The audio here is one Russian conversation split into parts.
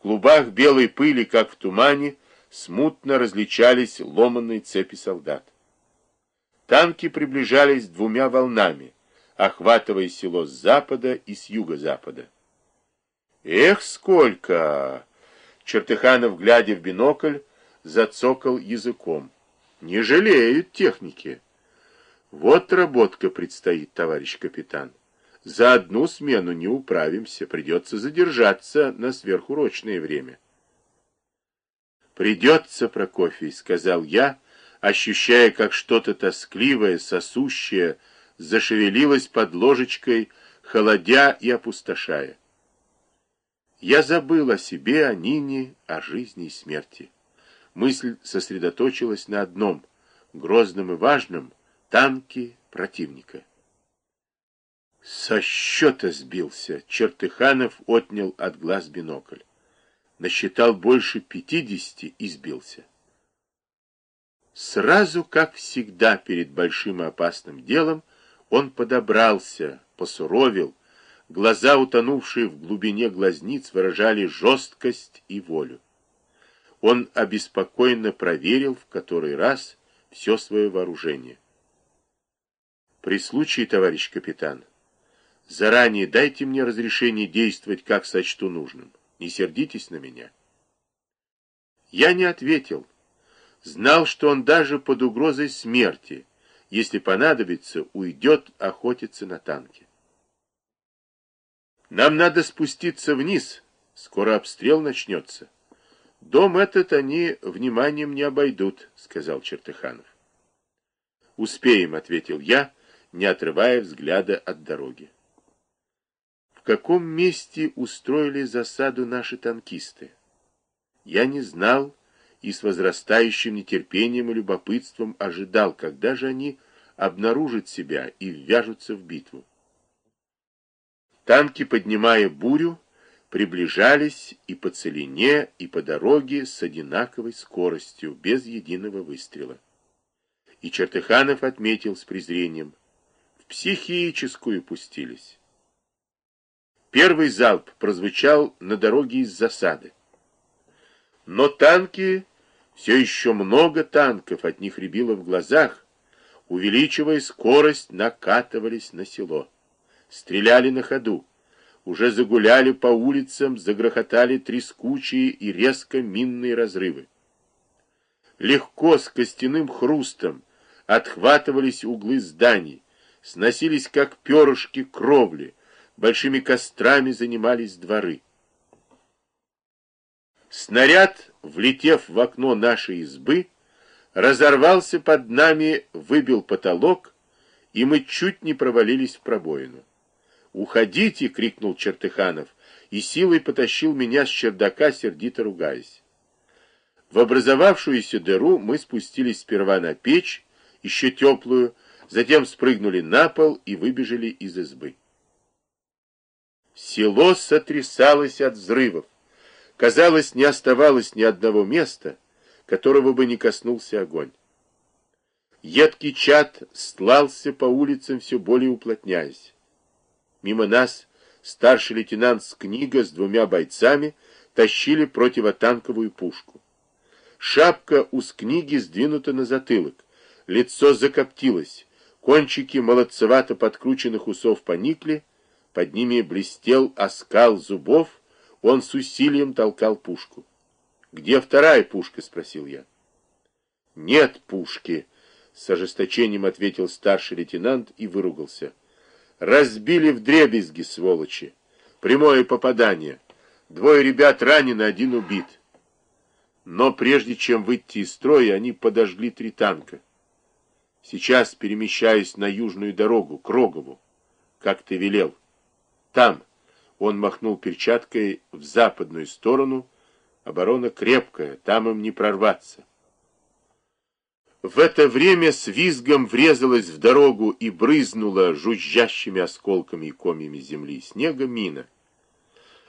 клубах белой пыли, как в тумане, смутно различались ломанные цепи солдат. Танки приближались двумя волнами, охватывая село с запада и с юго-запада. «Эх, сколько!» Чертыханов, глядя в бинокль, зацокал языком. «Не жалеют техники!» «Вот работка предстоит, товарищ капитан. За одну смену не управимся, придется задержаться на сверхурочное время». «Придется, Прокофий», — сказал я, ощущая, как что-то тоскливое, сосущее, зашевелилось под ложечкой, холодя и опустошая. Я забыл о себе, о Нине, о жизни и смерти. Мысль сосредоточилась на одном, грозном и важном — танке противника. Со счета сбился. Чертыханов отнял от глаз бинокль насчитал больше пятидесяти и сбился. Сразу, как всегда, перед большим и опасным делом, он подобрался, посуровил, глаза, утонувшие в глубине глазниц, выражали жесткость и волю. Он обеспокоенно проверил в который раз все свое вооружение. При случае, товарищ капитан, заранее дайте мне разрешение действовать, как сочту нужным. Не сердитесь на меня. Я не ответил. Знал, что он даже под угрозой смерти, если понадобится, уйдет охотиться на танке. Нам надо спуститься вниз. Скоро обстрел начнется. Дом этот они вниманием не обойдут, сказал Чертыханов. Успеем, ответил я, не отрывая взгляда от дороги в каком месте устроили засаду наши танкисты. Я не знал и с возрастающим нетерпением и любопытством ожидал, когда же они обнаружат себя и ввяжутся в битву. Танки, поднимая бурю, приближались и по целине, и по дороге с одинаковой скоростью, без единого выстрела. И Чертыханов отметил с презрением, в психическую пустились. Первый залп прозвучал на дороге из засады. Но танки, все еще много танков от них рябило в глазах, увеличивая скорость, накатывались на село. Стреляли на ходу. Уже загуляли по улицам, загрохотали трескучие и резко минные разрывы. Легко, с костяным хрустом, отхватывались углы зданий, сносились, как перышки, кровли, большими кострами занимались дворы. Снаряд, влетев в окно нашей избы, разорвался под нами, выбил потолок, и мы чуть не провалились в пробоину. «Уходите!» — крикнул Чертыханов, и силой потащил меня с чердака, сердито ругаясь. В образовавшуюся дыру мы спустились сперва на печь, еще теплую, затем спрыгнули на пол и выбежали из избы. Село сотрясалось от взрывов. Казалось, не оставалось ни одного места, которого бы не коснулся огонь. Едкий чад стлался по улицам, все более уплотняясь. Мимо нас старший лейтенант с книга с двумя бойцами тащили противотанковую пушку. Шапка у книги сдвинута на затылок, лицо закоптилось, кончики молодцевато подкрученных усов поникли, под ними блестел оскал зубов, он с усилием толкал пушку. «Где вторая пушка?» — спросил я. «Нет пушки», — с ожесточением ответил старший лейтенант и выругался. «Разбили в дребезги, сволочи! Прямое попадание. Двое ребят ранены, один убит. Но прежде чем выйти из строя, они подожгли три танка. Сейчас перемещаюсь на южную дорогу, к Рогову, как ты велел. Там, он махнул перчаткой в западную сторону, оборона крепкая, там им не прорваться. В это время с визгом врезалась в дорогу и брызнула жужжащими осколками и комьями земли снега мина.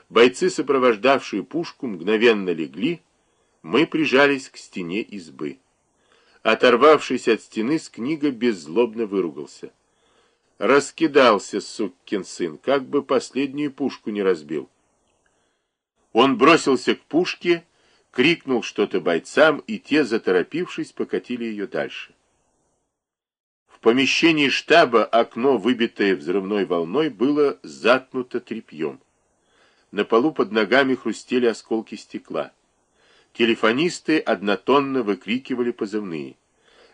Бойцы, сопровождавшие пушку, мгновенно легли, мы прижались к стене избы. Оторвавшись от стены, с книга беззлобно выругался. Раскидался, суккин сын, как бы последнюю пушку не разбил. Он бросился к пушке, крикнул что-то бойцам, и те, заторопившись, покатили ее дальше. В помещении штаба окно, выбитое взрывной волной, было заткнуто тряпьем. На полу под ногами хрустели осколки стекла. Телефонисты однотонно выкрикивали позывные.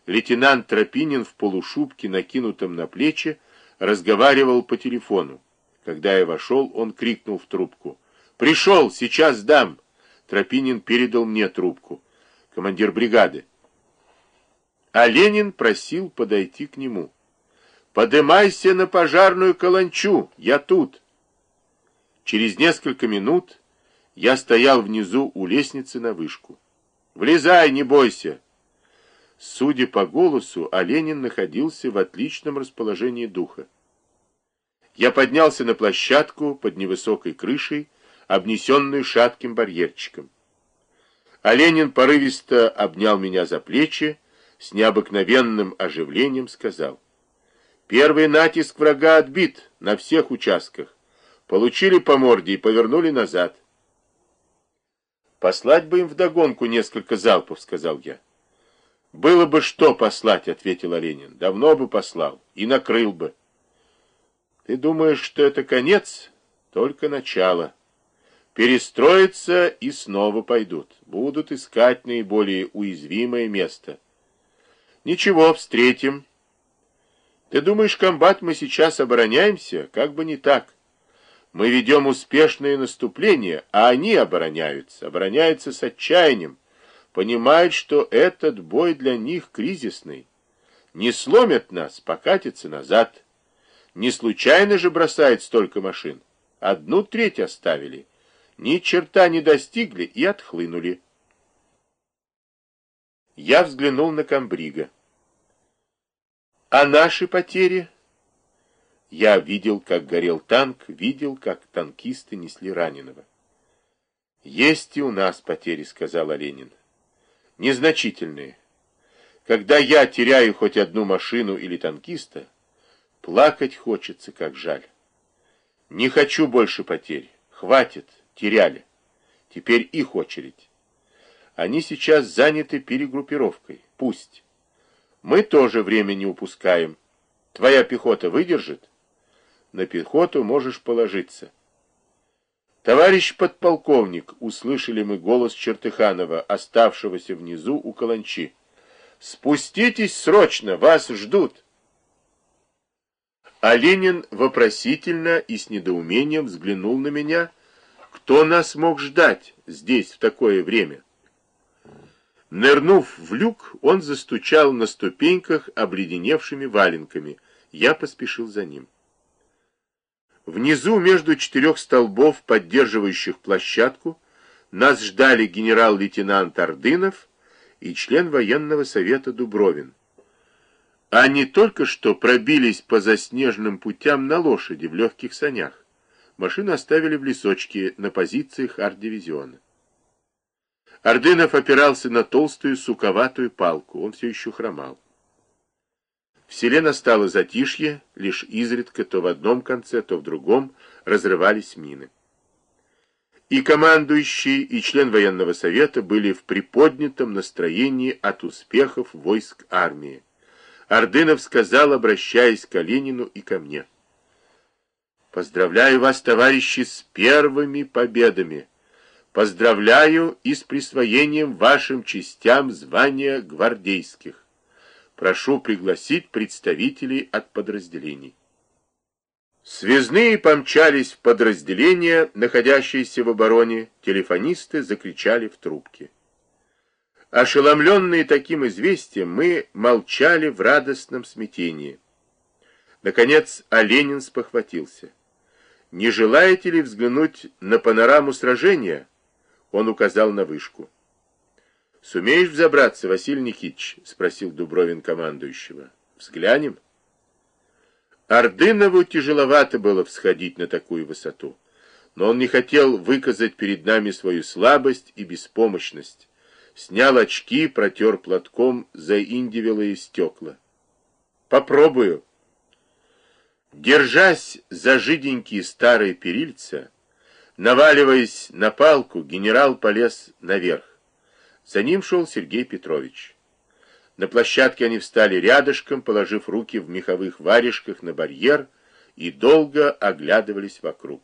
Лейтенант Тропинин в полушубке, накинутом на плечи, разговаривал по телефону. Когда я вошел, он крикнул в трубку. «Пришел! Сейчас дам!» Тропинин передал мне трубку. Командир бригады. А Ленин просил подойти к нему. «Подымайся на пожарную каланчу! Я тут!» Через несколько минут я стоял внизу у лестницы на вышку. «Влезай, не бойся!» Судя по голосу, Оленин находился в отличном расположении духа. Я поднялся на площадку под невысокой крышей, обнесенную шатким барьерчиком. Оленин порывисто обнял меня за плечи, с необыкновенным оживлением сказал. Первый натиск врага отбит на всех участках. Получили по морде и повернули назад. «Послать бы им вдогонку несколько залпов», — сказал я. «Было бы что послать», — ответил Ленин. «Давно бы послал и накрыл бы». «Ты думаешь, что это конец? Только начало. Перестроятся и снова пойдут. Будут искать наиболее уязвимое место. Ничего, встретим. Ты думаешь, комбат, мы сейчас обороняемся? Как бы не так. Мы ведем успешное наступление, а они обороняются, обороняются с отчаянием, понимают, что этот бой для них кризисный. Не сломят нас, покатятся назад. Не случайно же бросают столько машин. Одну треть оставили. Ни черта не достигли и отхлынули. Я взглянул на комбрига. А наши потери... Я видел, как горел танк, видел, как танкисты несли раненого. «Есть и у нас потери», — сказал Ленин. «Незначительные. Когда я теряю хоть одну машину или танкиста, плакать хочется, как жаль. Не хочу больше потерь. Хватит, теряли. Теперь их очередь. Они сейчас заняты перегруппировкой. Пусть. Мы тоже время не упускаем. Твоя пехота выдержит?» на пехоту можешь положиться. Товарищ подполковник, услышали мы голос Чертыханова, оставшегося внизу у каланчи. Спуститесь срочно, вас ждут. А Ленин вопросительно и с недоумением взглянул на меня. Кто нас мог ждать здесь в такое время? Нырнув в люк, он застучал на ступеньках обледеневшими валенками. Я поспешил за ним. Внизу, между четырех столбов, поддерживающих площадку, нас ждали генерал-лейтенант Ордынов и член военного совета Дубровин. Они только что пробились по заснеженным путям на лошади в легких санях. Машину оставили в лесочке на позициях арт-дивизиона. Ордынов опирался на толстую суковатую палку, он все еще хромал. В селе настало затишье, лишь изредка то в одном конце, то в другом разрывались мины. И командующий, и член военного совета были в приподнятом настроении от успехов войск армии. Ордынов сказал, обращаясь к Ленину и ко мне. «Поздравляю вас, товарищи, с первыми победами. Поздравляю и с присвоением вашим частям звания гвардейских. Прошу пригласить представителей от подразделений. Связные помчались в подразделения, находящиеся в обороне, телефонисты закричали в трубке. Ошеломленные таким известием, мы молчали в радостном смятении. Наконец Оленин спохватился. «Не желаете ли взглянуть на панораму сражения?» Он указал на вышку. «Сумеешь взобраться, Василий Никитич?» — спросил Дубровин командующего. «Взглянем». Ордынову тяжеловато было всходить на такую высоту, но он не хотел выказать перед нами свою слабость и беспомощность. Снял очки, протер платком заиндивелые стекла. «Попробую». Держась за жиденькие старые перильца, Наваливаясь на палку, генерал полез наверх. За ним шел Сергей Петрович. На площадке они встали рядышком, положив руки в меховых варежках на барьер, и долго оглядывались вокруг.